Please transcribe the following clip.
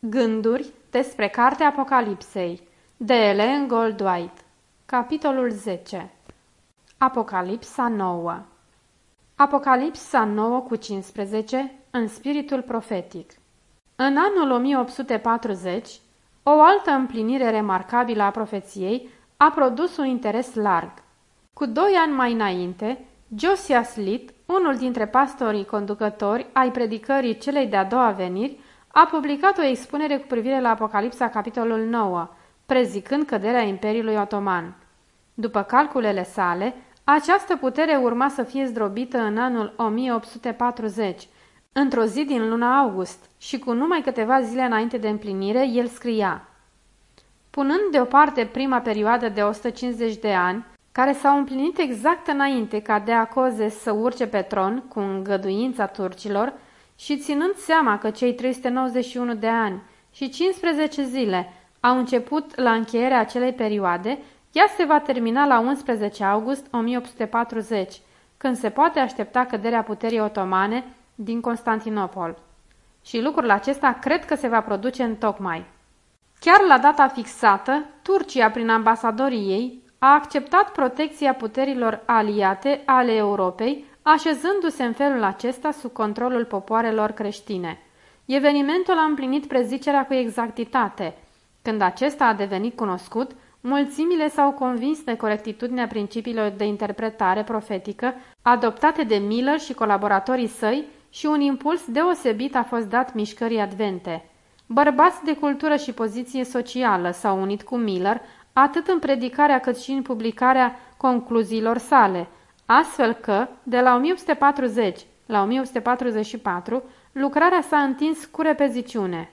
Gânduri despre Cartea Apocalipsei de Ellen Goldwhite Capitolul 10 Apocalipsa nouă. Apocalipsa 9 cu 15 în spiritul profetic. În anul 1840, o altă împlinire remarcabilă a profeției a produs un interes larg. Cu doi ani mai înainte, Josiah Slit, unul dintre pastorii conducători ai predicării celei de-a doua veniri, a publicat o expunere cu privire la Apocalipsa capitolul 9, prezicând căderea Imperiului Otoman. După calculele sale, această putere urma să fie zdrobită în anul 1840, într-o zi din luna august, și cu numai câteva zile înainte de împlinire, el scria Punând deoparte prima perioadă de 150 de ani, care s-au împlinit exact înainte ca de acoze să urce pe tron cu îngăduința turcilor, și ținând seama că cei 391 de ani și 15 zile au început la încheierea acelei perioade, ea se va termina la 11 august 1840, când se poate aștepta căderea puterii otomane din Constantinopol. Și lucrul acesta cred că se va produce în tocmai. Chiar la data fixată, Turcia, prin ambasadorii ei, a acceptat protecția puterilor aliate ale Europei așezându-se în felul acesta sub controlul popoarelor creștine. Evenimentul a împlinit prezicerea cu exactitate. Când acesta a devenit cunoscut, mulțimile s-au convins de corectitudinea principiilor de interpretare profetică adoptate de Miller și colaboratorii săi și un impuls deosebit a fost dat mișcării advente. Bărbați de cultură și poziție socială s-au unit cu Miller atât în predicarea cât și în publicarea concluziilor sale – astfel că, de la 1840 la 1844, lucrarea s-a întins cu repeziciune.